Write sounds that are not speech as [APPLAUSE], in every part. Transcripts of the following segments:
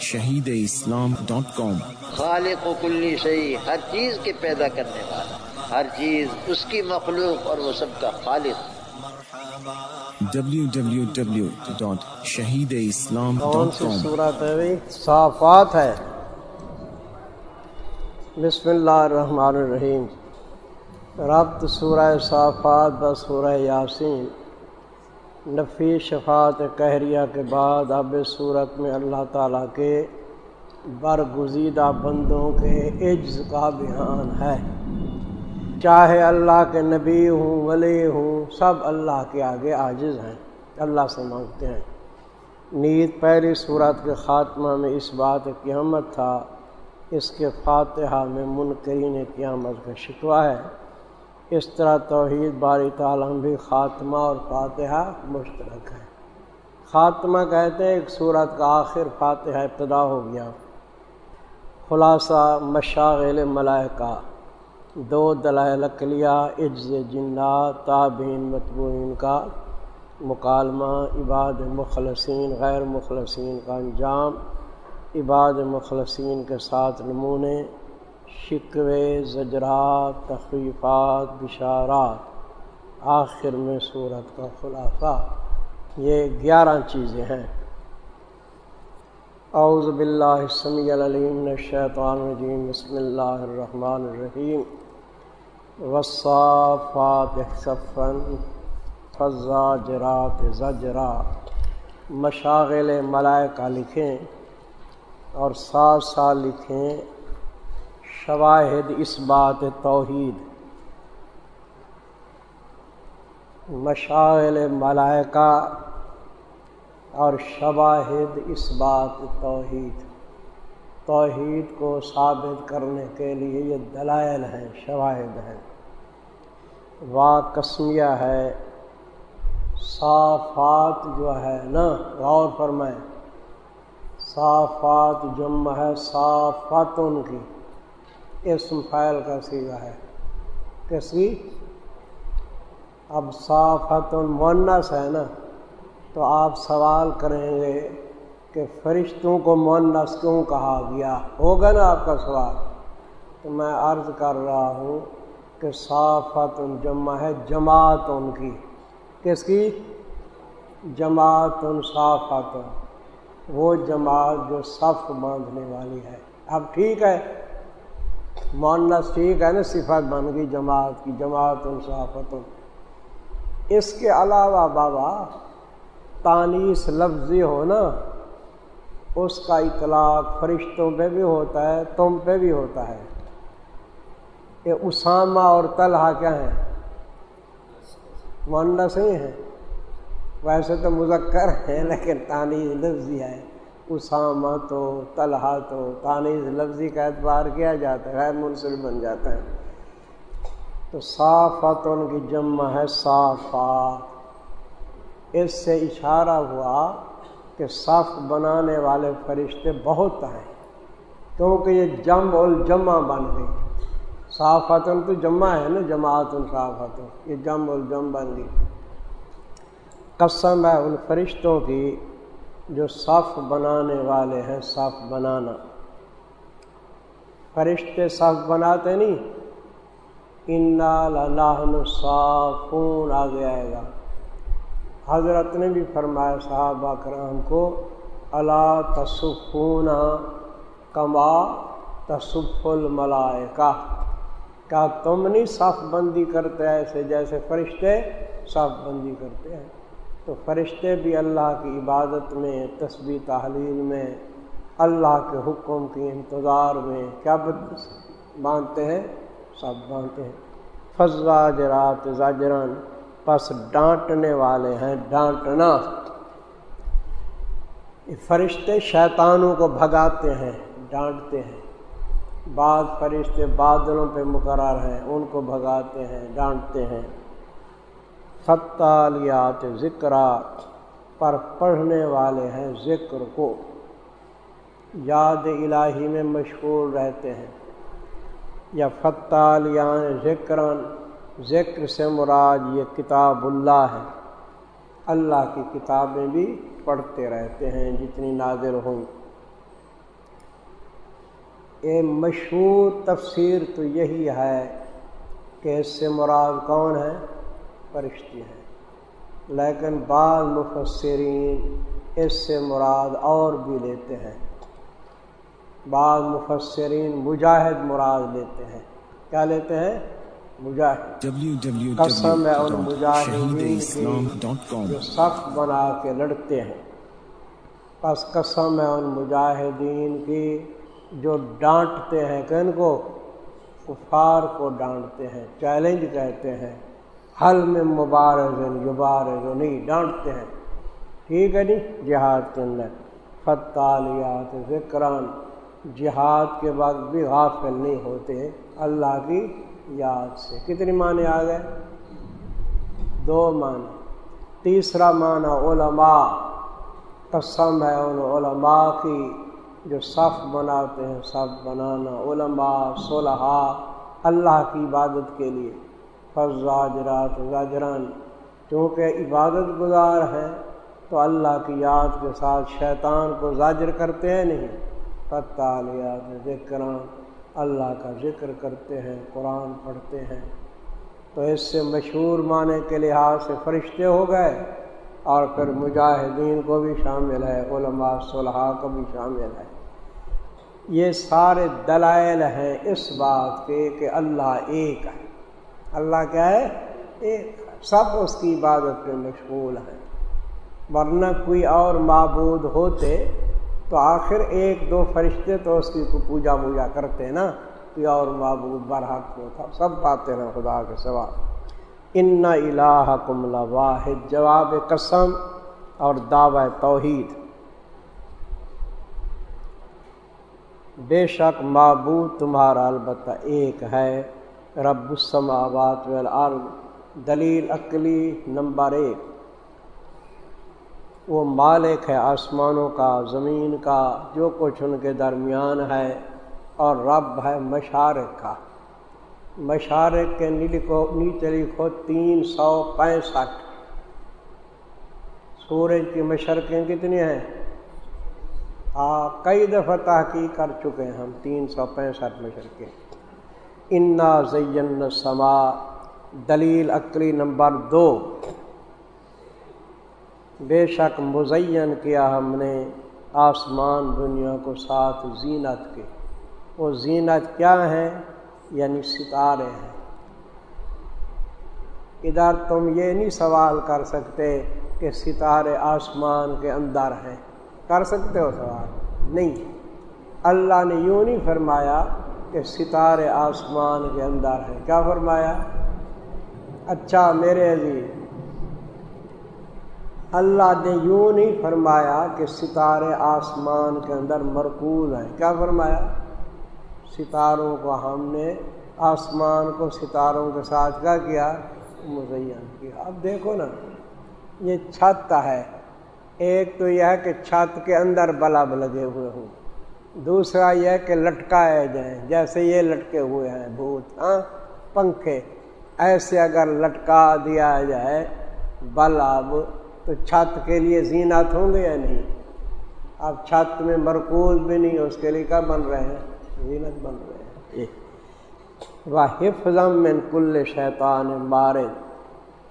Shaheed Islam dot کام۔ خالق و کلی شہی ہر چیز کے پیدا کرنے والا ہر چیز اس کی مخلوق اور وہ سب کا خالق۔ ڈبلو ڈاٹ شہید اسلام کون ڈاٹ سی کام۔ صورت ہے بھائی؟ صافات ہے۔ بسم اللہ الرحمن الرحیم۔ ربط سورہ صافات بس سورہ یاسین۔ نفی شفاعت کہریہ کے بعد اب اس صورت میں اللہ تعالیٰ کے برگزیدہ بندوں کے عجز کا بیان ہے۔ چاہے اللہ کے نبی ہوں، ولی ہوں، سب اللہ کے آگے عاجز ہیں۔ اللہ سے مانگتے ہیں۔ نیت پہلی صورت کے خاتمہ میں اس بات قیامت تھا۔ اس کے فاتحہ میں منکرین قیامت کا شکوہ ہے۔ اس طرح توحید باری تعالیٰ بھی خاتمہ اور فاتحہ مشترک ہے۔ خاتمہ کہتے ہیں ایک صورت کا آخر فاتحہ ابتدا ہو گیا۔ خلاصہ مشاغل ملائکہ، دو دلائل اقلیہ عجز جنات تابین متبوئین کا مکالمہ، عباد مخلصین، غیر مخلصین کا انجام، عباد مخلصین کے ساتھ نمونے شکوے، زجرات تخریفات بشارات۔ آخر میں صورت کا خلاصہ۔ یہ گیارہ چیزیں ہیں۔ اعوذ باللہ السمیع العلیم الشیطان الرجیم۔ بسم اللہ الرحمن الرحیم۔ وصافات صفا فزاجرات زجرا۔ مشاغل ملائکہ لکھیں اور ساتھ ساتھ لکھیں۔ شواہد، اس بات توحید۔ مشاغل ملائکہ اور شواہد، اس بات توحید۔ توحید کو ثابت کرنے کے لیے یہ دلائل ہیں، شواہد ہیں۔ وا قسمیہ ہے، صافات جو ہے نا، غور فرمائیں۔ صافات جمع ہے صافات ان کی۔ اسم فائل کا سیگا ہے۔ کس کی اب صافت مونس ہے نا، تو آپ سوال کریں گے کہ فرشتوں کو مونس کیوں کہا گیا؟ ہوگا نا آپ کا سوال؟ تو میں عرض کر رہا ہوں کہ صافت جمع ہے جماعت ان کی۔ کس کی؟ جماعت صافت وہ جماعت جو صف باندھنے والی ہے۔ اب ٹھیک ہے مونس ٹھیک ہے نا صفت بن گئی، جماعت کی جماعت صافت اس کے علاوہ بابا تانیس لفظی ہو نا، اس کا اطلاق فرشتوں پہ بھی ہوتا ہے، تم پہ بھی ہوتا ہے۔ یہ اسامہ اور طلحہ کیا ہیں؟ مونس نہیں ہیں۔ ویسے تو مذکر ہیں، لیکن تانیز لفظی ہے۔ اسامہ تو، طلحہ تو تانیز لفظی کا اعتبار کیا جاتا ہے، غیر منصف بن جاتا ہے۔ تو صافت ان کی جمع ہے صافات۔ اس سے اشارہ ہوا کہ صف بنانے والے فرشتے بہت ہیں، کیونکہ یہ جم الجمع بن گئی۔ صافتن تو جمع ہے نا جماعت صافت یہ جم الجم بن گئی۔ قسم ہے ان فرشتوں کی جو صف بنانے والے ہیں صف بنانا۔ فرشتے صف بناتے نہیں۔ ان صافون۔ آگے آئے گا۔ حضرت نے بھی فرمایا صاحب اکرام کو اللہ تصفون۔ کما تصف الملائکہ۔ کیا تم نہیں صف بندی کرتے ایسے جیسے فرشتے صف بندی کرتے ہیں؟ تو فرشتے بھی اللہ کی عبادت میں، تسبیح، تحلیل میں، اللہ کے حکم کی انتظار میں کیا باندھتے ہیں؟ سب باندھتے ہیں۔ فضا جرات زاجران پس ڈانٹنے والے ہیں، ڈانٹنا۔ فرشتے شیطانوں کو بھگاتے ہیں، ڈانٹتے ہیں۔ بعض فرشتے بادلوں پہ مقرر ہیں، ان کو بھگاتے ہیں، ڈانٹتے ہیں۔ فتالیات ذکرہ پر پڑھنے والے ہیں ذکر کو۔ یاد الہی میں مشغول رہتے ہیں۔ یا فتالیان ذکران ذکر سے مراد یہ کتاب اللہ ہے۔ اللہ کی کتابیں بھی پڑھتے رہتے ہیں جتنی نازل ہوں۔ یہ مشہور تفسیر تو یہی ہے کہ اس سے مراد کون ہے؟ فرشتے ہیں۔ لیکن بعض مفسرین اس سے مراد اور بھی لیتے ہیں۔ بعض مفسرین مجاہد مراد لیتے ہیں۔ کیا لیتے ہیں؟ مجاہد۔ قسم ہے ان مجاہدین جو سخت بنا کے لڑتے ہیں۔ پس قسم ہے ان مجاہدین کی جو ڈانٹتے ہیں۔ کہ ان کو کفار کو ڈانٹتے ہیں، چیلنج کہتے ہیں۔ حل میں مبارز یبارز نہیں ڈانٹتے ہیں۔ ٹھیک ہے نہیں جہاد کے اندر۔ فتالیات ذکران جہاد کے وقت بھی غافل نہیں ہوتے اللہ کی یاد سے۔ کتنی معنی آ گئے؟ دو معنی۔ تیسرا معنی علماء۔ قسم ہے ان علماء کی جو صف بناتے ہیں، صف بنانا، علماء، صلحاء۔ اللہ کی عبادت کے لیے۔ فضاجرات زاجران، چونکہ عبادت گزار ہیں، تو اللہ کی یاد کے ساتھ شیطان کو زاجر کرتے ہیں نہیں۔ فتالیات ذکر اللہ کا ذکر کرتے ہیں، قرآن پڑھتے ہیں۔ تو اس سے مشہور معنی کے لحاظ سے فرشتے ہو گئے، اور پھر مجاہدین کو بھی شامل ہے، علماء صلحاء کو بھی شامل ہے۔ یہ سارے دلائل ہیں اس بات کے کہ اللہ ایک ہے۔ اللہ کیا ہے؟ ایک سب اس کی عبادت پہ مشغول ہیں ورنہ کوئی اور معبود ہوتے تو آخر ایک دو فرشتے تو اس کی پوجا ووجا کرتے نا۔ کوئی اور معبود برحق ہوتا سب پاتے ہیں خدا کے سوا۔ ان الہ کم واحد جواب قسم اور دعوی توحید۔ بے شک معبود تمہارا البتہ ایک ہے۔ رب السماوات والارض، دلیل عقلی نمبر ایک۔ وہ مالک ہے آسمانوں کا، زمین کا، جو کچھ ان کے درمیان ہے، اور رب ہے مشارق کا۔ مشارق کے لکھو نیچے لکھو تین سو پینسٹھ۔ سورج کی مشرقیں کتنی ہیں؟ کئی دفعہ تحقیق کر چکے ہیں ہم، تین سو پینسٹھ مشرقیں۔ انا زین سما دلیل عقلی نمبر دو۔ بے شک مزین کیا ہم نے آسمان دنیا کو ساتھ زینت کے۔ وہ زینت کیا ہے یعنی ستارے ہیں۔ ادھر تم یہ نہیں سوال کر سکتے کہ ستارے آسمان کے اندر ہیں۔ کر سکتے ہو سوال؟ نہیں۔ اللہ نے یوں نہیں فرمایا کہ ستارے آسمان کے اندر ہیں۔ کیا فرمایا؟ اچھا میرے عزیز، اللہ نے یوں نہیں فرمایا کہ ستارے آسمان کے اندر مرکوز ہیں۔ کیا فرمایا؟ ستاروں کو ہم نے آسمان کو ستاروں کے ساتھ کیا کیا؟ مزین کیا۔ اب دیکھو نا، یہ چھت ہے۔ ایک تو یہ ہے کہ چھت کے اندر بلب لگے ہوئے ہوں۔ دوسرا یہ کہ لٹکائے جائیں جیسے یہ لٹکے ہوئے ہیں بھوت ہاں؟ پنکھے۔ ایسے اگر لٹکا دیا جائے بلب تو چھت کے لیے زینت ہوں گے یا نہیں؟ اب چھت میں مرکوز بھی نہیں اس کے لیے کیا بن رہے ہیں؟ زینت بن رہے ہیں۔ وہ حفظ من کل شیطان مارد۔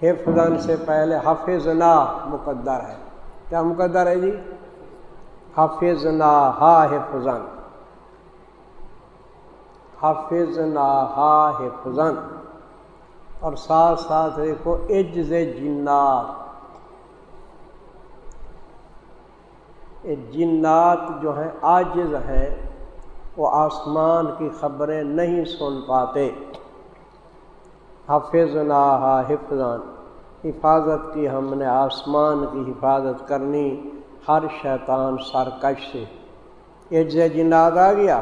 حفظ سے پہلے حفظ نا مقدر ہے۔ کیا مقدر ہے جی؟ حفظ نا ہا حفظ حفظ نا ہا حفظ اور ساتھ ساتھ دیکھو عجز جنات۔ جنات جو ہیں آجز ہیں، وہ آسمان کی خبریں نہیں سن پاتے۔ حفظ نا حفظان حفاظت کی ہم نے آسمان کی حفاظت کرنی۔ ہر شیطان سرکش سے۔ یہ جنات آ گیا۔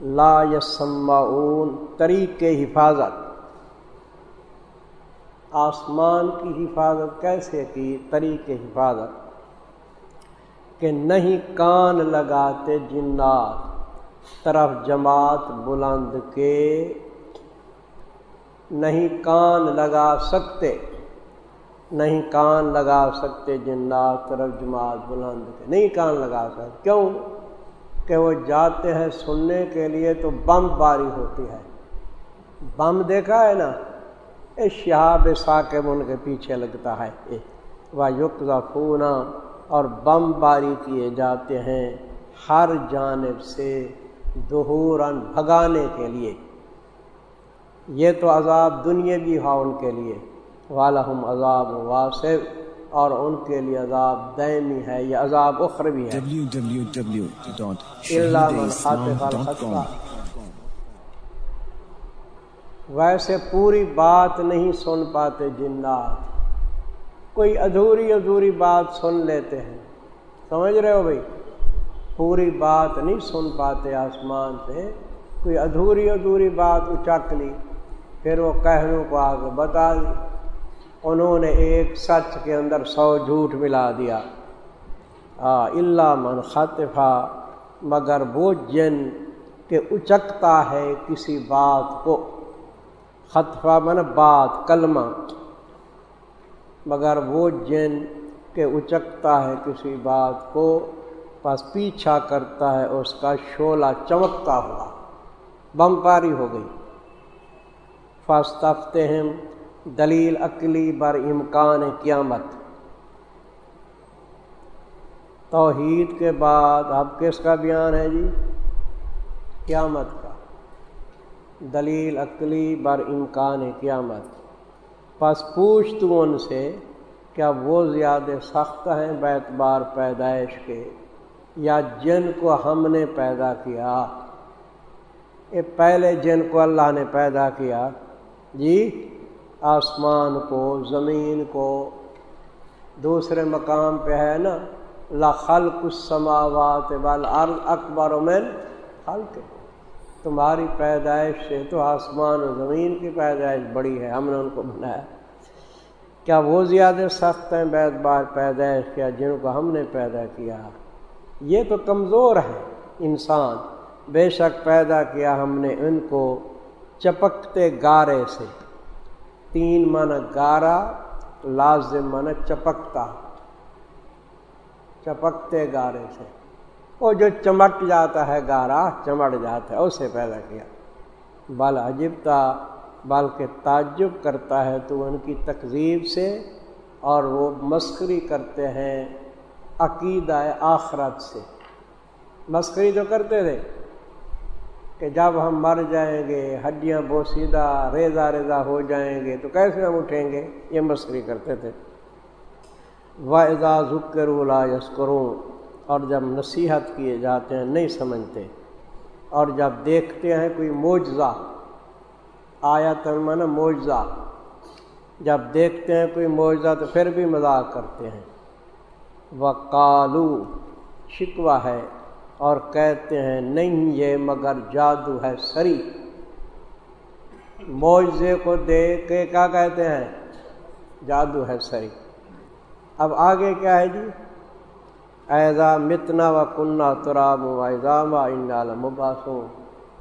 لا یسمعون طریق حفاظت۔ آسمان کی حفاظت کیسے کی؟ طریق حفاظت۔ کہ نہیں کان لگاتے جنات، طرف جماعت بلند کے۔ نہیں کان لگا سکتے۔ نہیں کان لگا سکتے جنات طرف جماعت بلند کے۔ نہیں کان لگا سکتے۔ کیوں؟ کہ وہ جاتے ہیں سننے کے لیے تو بم باری ہوتی ہے۔ بم دیکھا ہے نا؟ اے شہاب ثاقب ان کے پیچھے لگتا ہے۔ وہ یق اور بم باری کیے جاتے ہیں ہر جانب سے دہورن بھگانے کے لیے۔ یہ تو عذاب دنیا بھی ہوا ان کے لیے۔ والم عذاب واسف اور ان کے لیے عذاب دائمی ہے یہ عذاب اخروی ہے۔ ویسے پوری بات نہیں سن پاتے جنات۔ کوئی ادھوری ادھوری بات سن لیتے ہیں۔ سمجھ رہے ہو بھائی؟ پوری بات نہیں سن پاتے آسمان سے۔ کوئی ادھوری ادھوری بات اچک لی، پھر وہ کہنوں کو آگے بتا دی۔ انہوں نے ایک سچ کے اندر سو جھوٹ ملا دیا۔ اللہ من خطفہ، مگر وہ جن کہ اچکتا ہے کسی بات کو۔ خطفہ من بات، کلمہ۔ مگر وہ جن کے اچکتا ہے کسی بات کو، پس پیچھا کرتا ہے، اس کا شولہ چمکتا ہوا بمپاری ہو گئی۔ فاستفتے ہیں دلیل عقلی بر امکان قیامت۔ توحید کے بعد اب کس کا بیان ہے جی؟ قیامت کا۔ دلیل عقلی بر امکان قیامت۔ پس پوچھ تو ان سے کیا وہ زیادہ سخت ہیں بیت بار پیدائش کے، یا جن کو ہم نے پیدا کیا؟ یہ پہلے جن کو اللہ نے پیدا کیا۔ جی؟ آسمان کو، زمین کو۔ دوسرے مقام پہ ہے نا لخل کچھ سماوات بال اکبر من خلق۔ تمہاری پیدائش سے تو آسمان و زمین کی پیدائش بڑی ہے، ہم نے ان کو بنایا۔ کیا وہ زیادہ سخت ہیں بیت بار پیدائش کیا جن کو ہم نے پیدا کیا؟ یہ تو کمزور ہے انسان۔ بے شک پیدا کیا ہم نے ان کو چپکتے گارے سے۔ تین من گارا، لازم من چپکتا۔ چپکتے گارے سے۔ وہ جو چمٹ جاتا ہے، گارا چمٹ جاتا ہے، اسے پیدا کیا۔ بل عجبتا، بلکہ تعجب کرتا ہے تو ان کی تقزیب سے اور وہ مسکری کرتے ہیں عقیدہ آخرت سے۔ مسکری تو کرتے تھے۔ کہ جب ہم مر جائیں گے، ہڈیاں بوسیدہ ریزا ریزا ہو جائیں گے، تو کیسے ہم اٹھیں گے؟ یہ مسکری کرتے تھے۔ واضح ذکر لا یسکروں اور جب نصیحت کیے جاتے ہیں، نہیں سمجھتے۔ اور جب دیکھتے ہیں کوئی معجزہ آیا ترمن معجزہ، جب دیکھتے ہیں کوئی معجزہ، تو پھر بھی مذاق کرتے ہیں۔ وہ کالو شکوہ ہے۔ اور کہتے ہیں، نہیں یہ مگر جادو ہے سری۔ معجزے کو دیکھ کے کیا کہتے ہیں؟ جادو ہے سری۔ اب آگے کیا ہے جی؟ ایزا متنا و کنہ تراب و ایزام و مباسوں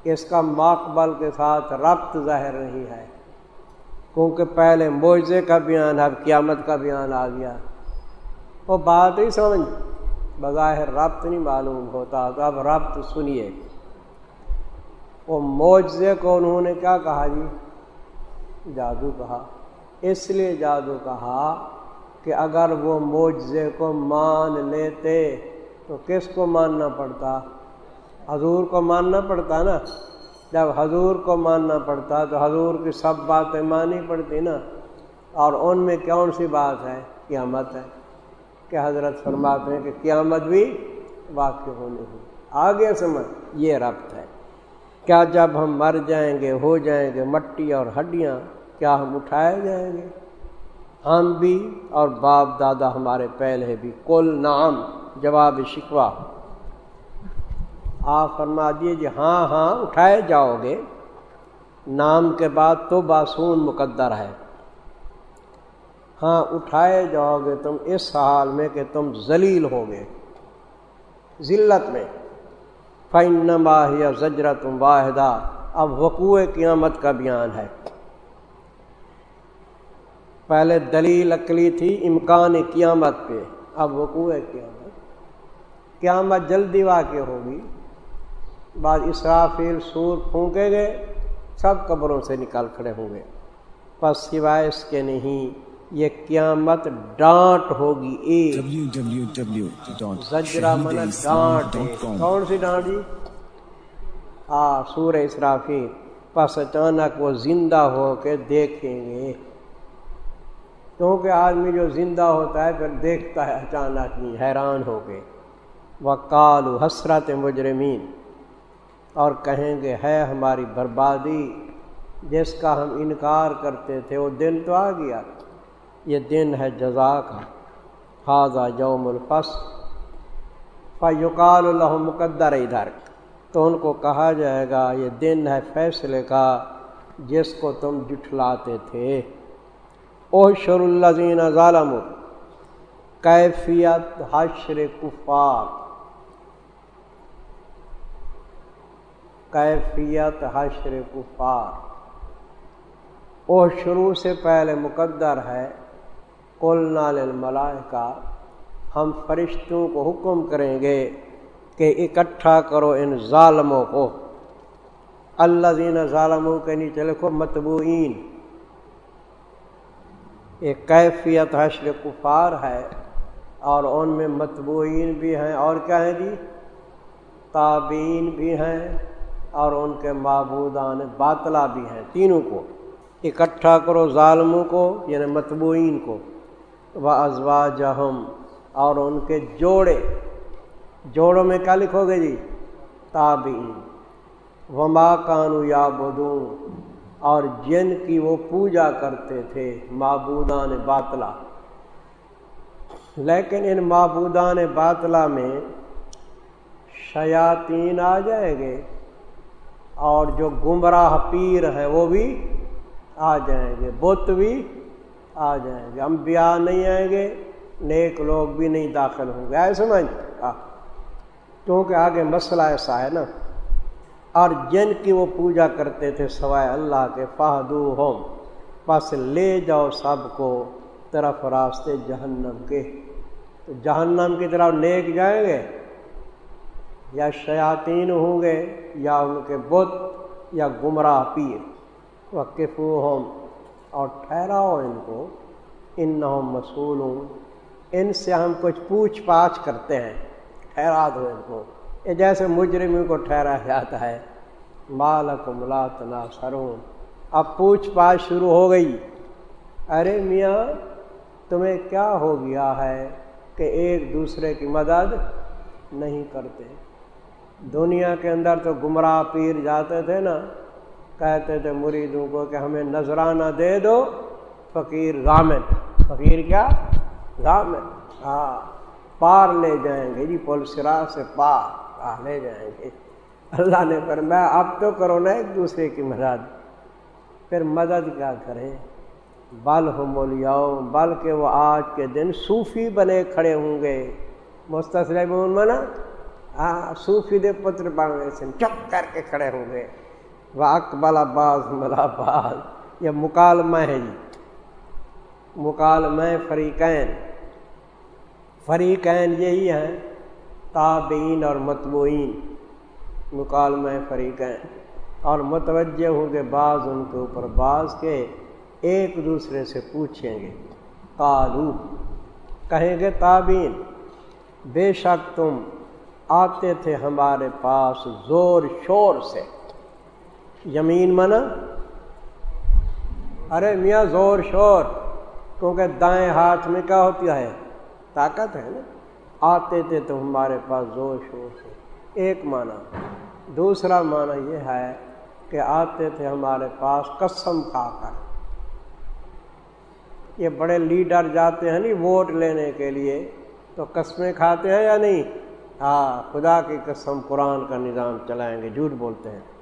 اس کا ماقبل کے ساتھ ربط ظاہر نہیں ہے۔ کیونکہ پہلے معجزے کا بیان، اب قیامت کا بیان آ گیا۔ وہ بات ہی سمجھ۔ بظاہر ربط نہیں معلوم ہوتا۔ تو اب ربط سنیے۔ وہ معجزے کو انہوں نے کیا کہا جی؟ جادو کہا۔ اس لیے جادو کہا کہ اگر وہ معجزے کو مان لیتے تو کس کو ماننا پڑتا؟ حضور کو ماننا پڑتا نا۔ جب حضور کو ماننا پڑتا تو حضور کی سب باتیں مانی پڑتی نا۔ اور ان میں کون سی بات ہے؟ قیامت ہے۔ کہ حضرت فرماتے ہیں کہ قیامت بھی واقع ہونے ہو۔ آگے سمجھ یہ ربط ہے۔ کیا جب ہم مر جائیں گے، ہو جائیں گے مٹی اور ہڈیاں، کیا ہم اٹھائے جائیں گے؟ ہم بھی اور باپ دادا ہمارے پہلے بھی۔ کل نام جواب شکوا آپ فرما دیے جی ہاں ہاں اٹھائے جاؤ گے۔ نام کے بعد تو باسون مقدر ہے۔ ہاں اٹھائے جاؤ گے تم اس حال میں کہ تم ذلیل ہو گے۔ ذلت میں۔ فن ماہیا زجرت واحدہ اب وقوع قیامت کا بیان ہے۔ پہلے دلیل اکلی تھی امکان قیامت پہ۔ اب وقوع قیامت۔ قیامت جلدی واقع ہوگی۔ بعد اسرافیل سور پھونکے گئے۔ سب قبروں سے نکال کھڑے ہوں گے۔ بس سوائے اس کے نہیں۔ یہ قیامت ڈانٹ ہوگی زجرا ڈانٹ کون سی ڈانٹ جی؟ ہاں سور اسرافیل۔ پس اچانک وہ زندہ ہو کے دیکھیں گے۔ کیونکہ آدمی جو زندہ ہوتا ہے پھر دیکھتا ہے اچانک نہیں حیران ہو گئے وہ کالو حسرت مجرمین۔ اور کہیں گے ہے ہماری بربادی جس کا ہم انکار کرتے تھے وہ دن تو آ گیا۔ یہ دن ہے جزا کا۔ حاضہ یوم الفس فیقال اللہ مقدر ادھر۔ تو ان کو کہا جائے گا، یہ دن ہے فیصلے کا، جس کو تم جٹھلاتے تھے۔ او شر الزین ظالم کیفیت حشر کفار۔ کیفیت حشر کفار۔ او شروع سے پہلے مقدر ہے۔ کل نال کا ہم فرشتوں کو حکم کریں گے کہ اکٹھا کرو ان ظالموں کو۔ اللہ زین ظالموں کے نیچے لکھو متبوئین۔ ایک کیفیت حشر کفار ہے اور ان میں متبوئین بھی ہیں۔ اور کیا ہیں جی؟ تابین بھی ہیں اور ان کے معبودان باطلا بھی ہیں۔ تینوں کو۔ اکٹھا کرو ظالموں کو یعنی متبوئین کو۔ و ازوا جہم اور ان کے جوڑے، جوڑوں میں کیا لکھو گے جی؟ تابین وما کانو یا بدوں اور جن کی وہ پوجا کرتے تھے، معبودان باطلا۔ لیکن ان معبودان باطلا میں شیاطین آ جائیں گے، اور جو گمراہ پیر ہیں وہ بھی آ جائیں گے، بت بھی آ جائیں گے۔ انبیاء نہیں آئیں گے، نیک لوگ بھی نہیں داخل ہوں گے۔ ایسے سمجھ؟ کیونکہ آگے مسئلہ ایسا ہے نا۔ اور جن کی وہ پوجا کرتے تھے سوائے اللہ کے فہدو ہوم پس لے جاؤ سب کو طرف راستے جہنم کے۔ تو جہنم کی طرف نیک جائیں گے؟ یا شیاطین ہوں گے، یا ان کے بت، یا گمراہ پیر۔ وہ کفو ہوم اور ٹھہراؤ ان کو ان مسول ان سے ہم کچھ پوچھ پاچھ کرتے ہیں، ٹھہرا دو ان کو۔ یہ جیسے مجرموں کو ٹھہرا جاتا ہے۔ مالک ملات نا سرون اب پوچھ پاچھ شروع ہو گئی۔ ارے میاں، تمہیں کیا ہو گیا ہے کہ ایک دوسرے کی مدد نہیں کرتے؟ دنیا کے اندر تو گمراہ پیر جاتے تھے نا۔ کہتے تھے مریدوں کو کہ ہمیں نذرانہ دے دو، فقیر غامن فقیر کیا؟ غامن ہاں پار لے جائیں گے جی پولسرا سے پار۔ ہاں، لے جائیں گے۔ اللہ نے فرمایا، اب تو کرو نا ایک دوسرے کی مدد۔ پھر مدد کیا کریں؟ بل ہو مولیاؤ بل کے وہ آج کے دن صوفی بنے کھڑے ہوں گے۔ مستثر منا؟ ہاں صوفی دے پتر بن سے چپ کر کے کھڑے ہوں گے۔ وہ اکبل عباس ملاباز یہ مکالمہ ہے جی۔ مکالمہ فریقین۔ فریقین یہی ہیں، تابعین اور متبوئین مکالمہ فریقین۔ اور متوجہ ہوں گے بعض ان کے اوپر، بعض کے ایک دوسرے سے پوچھیں گے۔ کالو کہیں گے تابین بے شک تم آتے تھے ہمارے پاس زور شور سے۔ یمین منا ارے میاں زور شور، کیونکہ دائیں ہاتھ میں کیا ہوتی ہے؟ طاقت ہے نا؟ آتے تھے تو ہمارے پاس زور شور سے۔ ایک معنی دوسرا معنی یہ ہے کہ آتے تھے ہمارے پاس قسم کھا کر۔ یہ بڑے لیڈر جاتے ہیں نہیں ووٹ لینے کے لیے، تو قسمیں کھاتے ہیں یا نہیں؟ ہاں خدا کی قسم قرآن کا نظام چلائیں گے، جھوٹ بولتے ہیں۔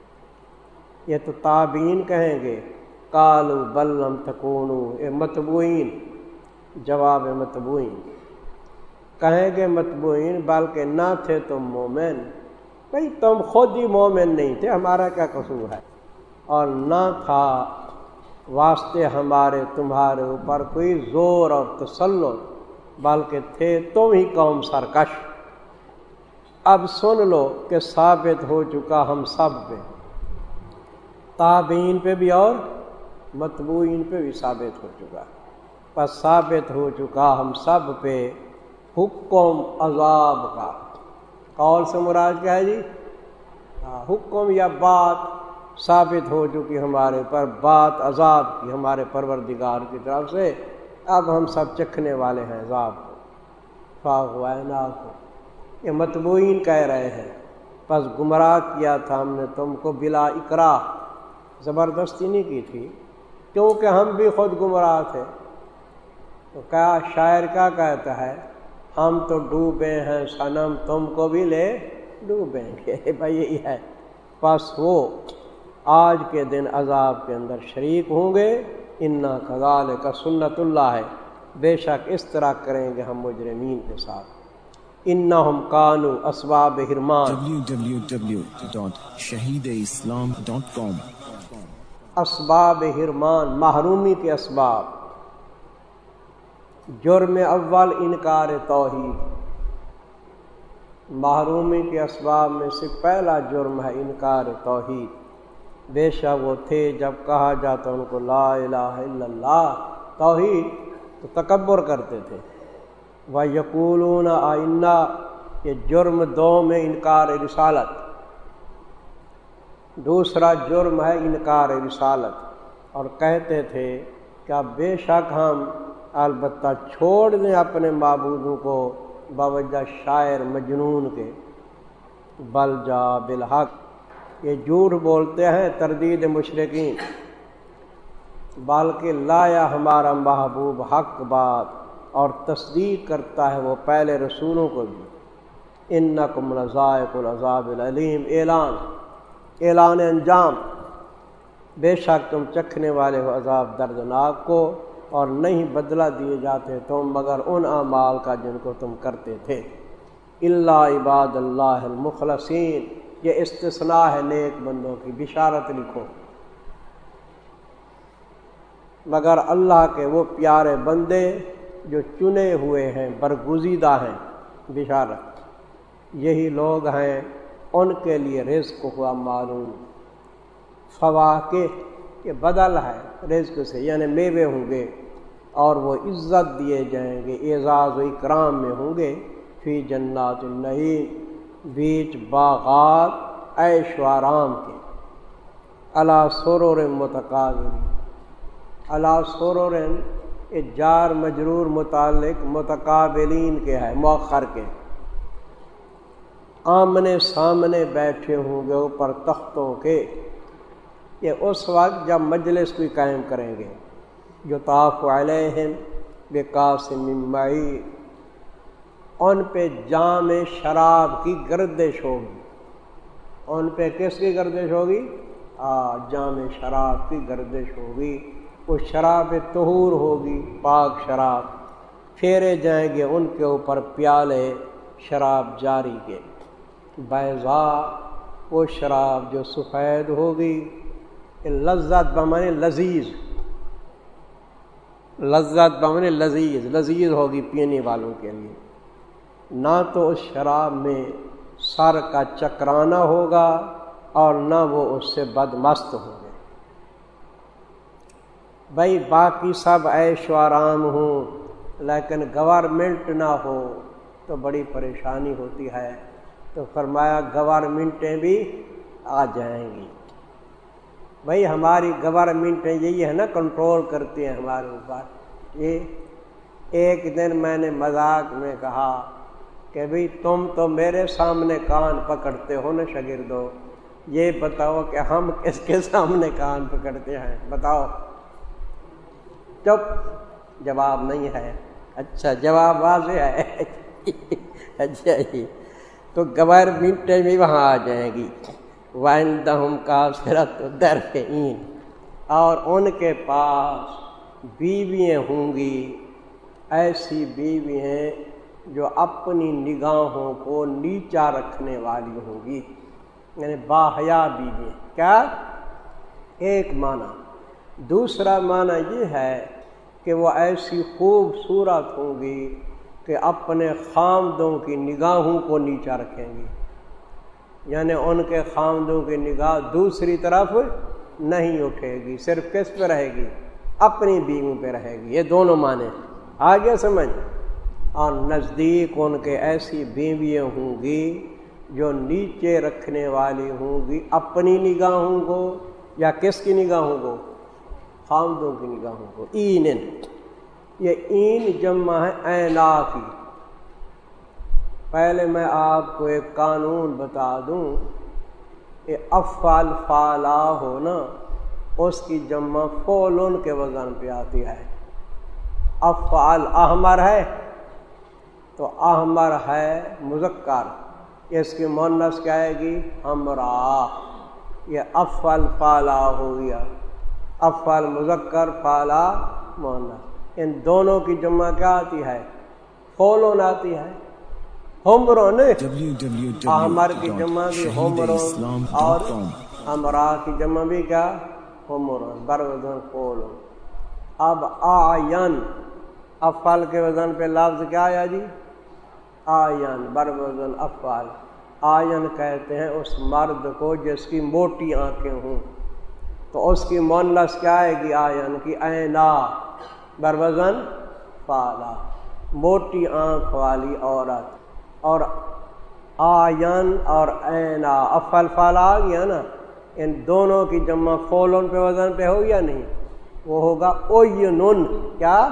یہ تو تابین کہیں گے۔ کالو بلم تکون اے متبوئین، جواب متبوئین۔ کہیں گے متبوئین، بلکہ نہ تھے تم مومن۔ بھائی تم خود ہی مومن نہیں تھے، ہمارا کیا قصور ہے؟ اور نہ تھا واسطے ہمارے تمہارے اوپر کوئی زور اور تسلط بلکہ تھے تم ہی قوم سرکش۔ اب سن لو کہ ثابت ہو چکا ہم سب پہ۔ تابعین پہ بھی اور متبوئین پہ بھی ثابت ہو چکا بس ثابت ہو چکا ہم سب پہ حکم عذاب کا۔ قول سے مراد کیا ہے جی؟ حکم یا بات ثابت ہو چکی ہمارے پر، بات عذاب کی ہمارے پروردگار کی طرف سے۔ اب ہم سب چکھنے والے ہیں عذاب کو۔ فاغ وائنا کو۔ یہ متبوئین کہہ رہے ہیں۔ بس گمراہ کیا تھا ہم نے تم کو بلا اقرا زبردستی نہیں کی تھی، کیونکہ ہم بھی خود گمراہ تھے۔ تو کیا شاعر کیا کہتا ہے؟ ہم تو ڈوبے ہیں سنم تم کو بھی لے ڈوبیں گے۔ [LAUGHS] بھائی، یہی ہے۔ بس وہ آج کے دن عذاب کے اندر شریک ہوں گے۔ انا کغال کا سنت اللہ ہے بے شک اس طرح کریں گے ہم مجرمین کے ساتھ۔ ان ہم کانو اسباب ہرمان www.shahideislam.com اسباب ہرمان محرومی کے اسباب۔ جرم اول، انکار توحید۔ محرومی کے اسباب میں سے پہلا جرم ہے انکار توحید۔ بے شک وہ تھے، جب کہا جاتا ان کو لا الہ الا اللہ، توحید تو تکبر کرتے تھے۔ وہ یقولون آئینہ یہ جرم دو میں انکار رسالت۔ دوسرا جرم ہے انکار رسالت۔ اور کہتے تھے کہ بے شک ہم البتہ چھوڑ دیں اپنے معبودوں کو باوجہ شاعر مجنون کے۔ بل جا بالحق۔ یہ جھوٹ بولتے ہیں تردید مشرقین۔ بلکہ لایا ہمارا محبوب حق بات اور تصدیق کرتا ہے وہ پہلے رسولوں کو بھی۔ ان نقم ذائق العذاب العلیم۔ اعلان۔ اعلان انجام۔ بے شک تم چکھنے والے ہو عذاب دردناک کو اور نہیں بدلہ دیے جاتے تم مگر ان اعمال کا جن کو تم کرتے تھے۔ اللہ عباد اللہ المخلصین۔ یہ استثناء ہے نیک بندوں کی، بشارت لکھو۔ مگر اللہ کے وہ پیارے بندے جو چنے ہوئے ہیں، برگزیدہ ہیں، بشارت۔ یہی لوگ ہیں ان کے لیے رزق ہوا معلوم۔ فواقع کے بدل ہے رزق سے یعنی میوے ہوں گے اور وہ عزت دیے جائیں گے، اعزاز و اکرام میں ہوں گے۔ فی جنات نہیں بیچ باغات ایش و آرام کے۔ اللہ سرور متقابل اللہ سرور جار مجرور متعلق متقابلین کے ہے، مؤخر کے۔ آمنے سامنے بیٹھے ہوں گے اوپر تختوں کے۔ یہ اس وقت جب مجلس بھی قائم کریں گے۔ جو تاف علیہم بے قاسم ان پہ جام شراب کی گردش ہوگی۔ ان پہ کس کی گردش ہوگی؟ آ، جام شراب کی گردش ہوگی۔ وہ شراب تہور ہوگی، پاک شراب۔ پھیرے جائیں گے ان کے اوپر پیالے شراب جاری کے۔ بیضا، وہ شراب جو سفید ہوگی لذت بمن لذیذ۔ لذت بمن لذیذ لذیذ ہوگی پینے والوں کے لیے۔ نہ تو اس شراب میں سر کا چکرانا ہوگا اور نہ وہ اس سے بد مست ہوں گے بھائی باقی سب عیش و آرام ہوں، لیکن گورنمنٹ نہ ہو تو بڑی پریشانی ہوتی ہے۔ تو فرمایا گورنمنٹیں بھی آ جائیں گی۔ بھائی ہماری گورنمنٹیں یہی ہے نا، کنٹرول کرتی ہیں ہمارے اوپر۔ یہ ایک دن میں نے مذاق میں کہا کہ بھئی تم تو میرے سامنے کان پکڑتے ہو نا شگردو یہ بتاؤ کہ ہم کس کے سامنے کان پکڑتے ہیں؟ بتاؤ۔ چپ۔ جواب نہیں ہے۔ اچھا جواب واضح ہے۔ [LAUGHS] اچھا جی۔ تو گورنمنٹ بھی وہاں آ جائیں گی۔ وائندہم کا سرت در اور ان کے پاس بیویاں ہوں گی۔ ایسی بیوی ہیں جو اپنی نگاہوں کو نیچا رکھنے والی ہوگی یعنی باحیا بیوی۔ کیا؟ ایک معنی۔ دوسرا معنی یہ ہے کہ وہ ایسی خوبصورت ہوگی کہ اپنے خامدوں کی نگاہوں کو نیچا رکھیں گی یعنی ان کے خامدوں کی نگاہ دوسری طرف نہیں اٹھے گی، صرف کس پہ رہے گی؟ اپنی بیوی پہ رہے گی۔ یہ دونوں معنی آگے سمجھ۔ اور نزدیک ان کے ایسی بیویاں ہوں گی جو نیچے رکھنے والی ہوں گی اپنی نگاہوں کو، یا کس کی نگاہوں کو؟ خامدوں کی نگاہوں کو۔ این یہ این جمع ہے اینا کی۔ پہلے میں آپ کو ایک قانون بتا دوں کہ افعال فالا ہو نا اس کی جمع فولن کے وزن پہ آتی ہے۔ افعال احمر ہے، تو احمر ہے مذکر۔ اس کی مونس کیا آئے گی؟ ہمراہ۔ یہ افل فالا ہو گیا۔ افل مذکر فالا مونس ان دونوں کی جمع کیا آتی ہے؟ فولون آتی ہے۔ ہومرون احمر کی جمع بھی ہومرون اور ہمراہ کی جمع بھی کیا؟ ہومرون بروزن فولون اب آین افال کے وزن پہ لفظ کیا آیا جی؟ آئین بر وزن افال آئین کہتے ہیں اس مرد کو جس کی موٹی آنکھیں ہوں۔ تو اس کی مونلس کیا آئے گی؟ آئین کی اینا۔ بر وزن پالا، موٹی آنکھ والی عورت، اور آئین اور اینا افل فال آ گیا نا، ان دونوں کی جمع فولون پہ وزن پہ ہو یا نہیں؟ وہ ہوگا اوینن کیا؟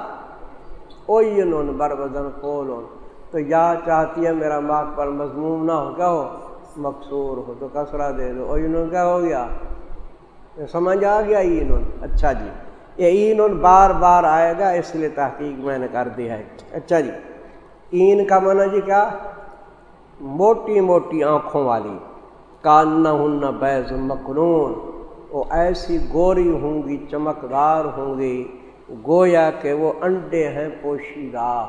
اوینن بر وزن فولون۔ تو یا چاہتی ہے میرا ماک پر مضموم نہ ہو، کیا ہو؟ مقصور ہو، تو کسرا دے دو۔ اور کیا ہو گیا؟ سمجھ آ گیا این اچھا جی۔ یہ این ان بار بار آئے گا، اس لیے تحقیق میں نے کر دی ہے۔ اچھا جی این کا منع جی کیا؟ موٹی موٹی آنکھوں والی۔ کان ہن بیز مقنون وہ ایسی گوری ہوں گی، چمکدار ہوں گی۔ گویا کہ وہ انڈے ہیں پوشیدہ۔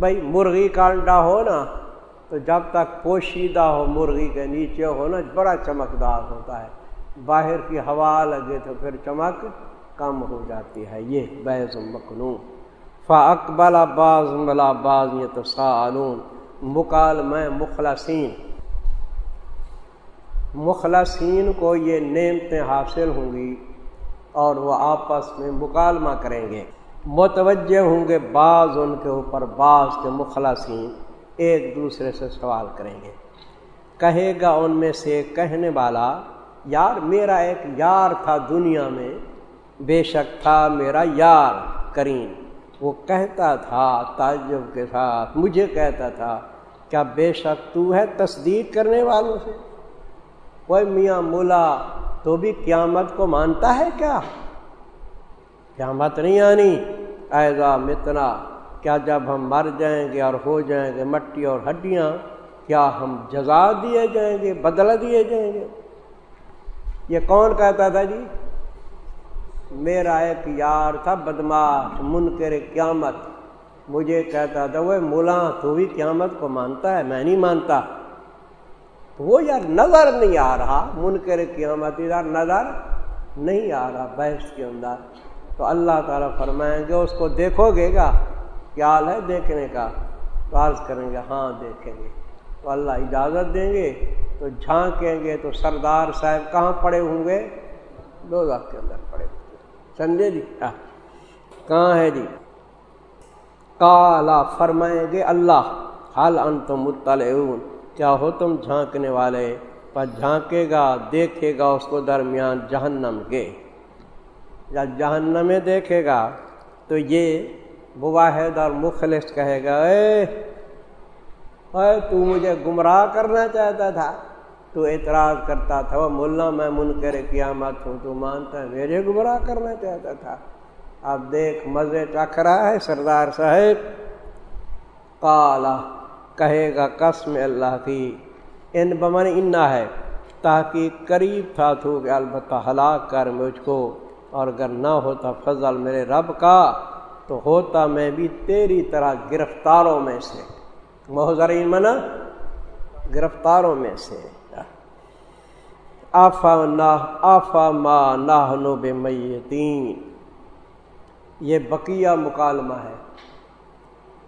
بھائی، مرغی کا انڈا ہو نا، تو جب تک پوشیدہ ہو، مرغی کے نیچے ہو نا، بڑا چمکدار ہوتا ہے۔ باہر کی ہوا لگے تو پھر چمک کم ہو جاتی ہے، یہ بیض مخنو فا اکبل باز ملا باز یہ تو سالون مکال میں مخلصین۔ مخلصین کو یہ نعمتیں حاصل ہوں گی اور وہ آپس میں مکالمہ کریں گے۔ متوجہ ہوں گے بعض ان کے اوپر، بعض کے مخلصین۔ ایک دوسرے سے سوال کریں گے۔ کہے گا ان میں سے کہنے والا، یار میرا ایک یار تھا دنیا میں۔ بے شک تھا میرا یار کریم۔ وہ کہتا تھا تعجب کے ساتھ، مجھے کہتا تھا، کیا بے شک تو ہے تصدیق کرنے والوں سے؟ کوئی میاں ملا تو بھی قیامت کو مانتا ہے کیا؟ قیامت نہیں آنی۔ ایزا متنا، کیا جب ہم مر جائیں گے اور ہو جائیں گے مٹی اور ہڈیاں، کیا ہم جزا دیے جائیں گے بدلا دیے جائیں گے؟ یہ کون کہتا تھا جی؟ میرا ایک یار تھا بدماش، منکر قیامت۔ مجھے کہتا تھا وہ ملا تو بھی قیامت کو مانتا ہے؟ میں نہیں مانتا۔ وہ یار نظر نہیں آ رہا، منکر قیامت ادھر نظر نہیں آ رہا، بحث کے اندر۔ تو اللہ تعالیٰ فرمائیں گے، اس کو دیکھو گے گا؟ کیا حال ہے دیکھنے کا؟ تو عرض کریں گے ہاں دیکھیں گے۔ تو اللہ اجازت دیں گے، تو جھانکیں گے، تو سردار صاحب کہاں پڑے ہوں گے؟ دو کے اندر۔ سمجھے جی؟ کہاں ہے جی؟ کالا فرمائیں گے اللہ حال ان تم کیا ہو تم جھانکنے والے؟ پر جھانکے گا، دیکھے گا اس کو درمیان جہنم کے۔ جب جہنم میں دیکھے گا، تو یہ مواحد اور مخلص کہے گا، اے اے، تو مجھے گمراہ کرنا چاہتا تھا۔ تو اعتراض کرتا تھا، وہ ملا میں منکر قیامت ہوں، تو مانتا ہے، میرے گمراہ کرنا چاہتا تھا۔ اب دیکھ، مزے ٹک رہا ہے سردار صاحب۔ کالا کہے گا، قسم اللہ کی۔ ان بمن انا ہے۔ تاکہ قریب تھا تو کہ البتہ ہلاک کر مجھ کو۔ اور اگر نہ ہوتا فضل میرے رب کا، تو ہوتا میں بھی تیری طرح گرفتاروں میں سے۔ محضرین منا گرفتاروں میں سے۔ آفا نہ آفا ما نہ بے میتین یہ بقیہ مکالمہ ہے۔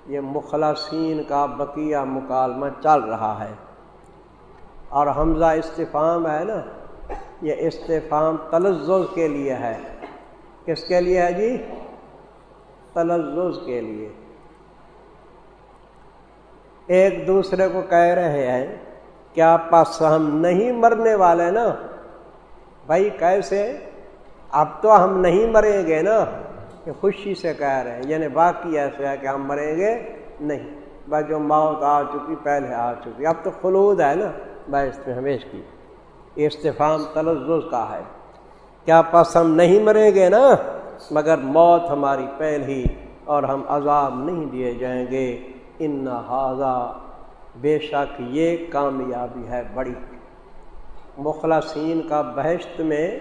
یہ مخلصین کا بقیہ مکالمہ چل رہا ہے۔ اور حمزہ استفام ہے نا، یہ استفام تلزز کے لیے ہے۔ کس کے لیے ہے جی؟ تلزز کے لیے۔ ایک دوسرے کو کہہ رہے ہیں کیا پس ہم نہیں مرنے والے نا؟ بھائی کیسے؟ اب تو ہم نہیں مریں گے نا؟ کہ خوشی سے کہہ رہے ہیں یعنی باقی ایسے ہے کہ ہم مریں گے نہیں۔ بھائی جو موت آ چکی، پہلے آ چکی۔ اب تو خلود ہے نا؟ بھائی اس میں ہمیش کی۔ استفام تلزز کا ہے۔ کیا پس ہم نہیں مریں گے نا؟ مگر موت ہماری پہل ہی اور ہم عذاب نہیں دیے جائیں گے۔ ان حاضہ بے شک یہ کامیابی ہے بڑی۔ مخلصین کا بہشت میں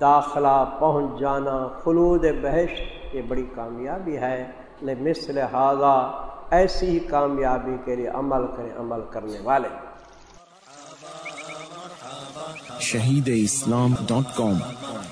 داخلہ پہنچ جانا، خلود بہشت، یہ بڑی کامیابی ہے۔ مثل حاضہ ایسی ہی کامیابی کے لیے عمل کریں، عمل کرنے والے۔ شہید اسلام ڈاٹ کام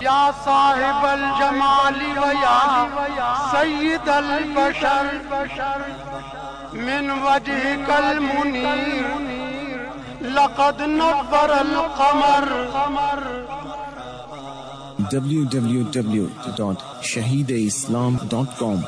یا صاحب الجمال ویا سید البشر من وجهك المنیر لقد نور القمر۔ www.shahideislam.com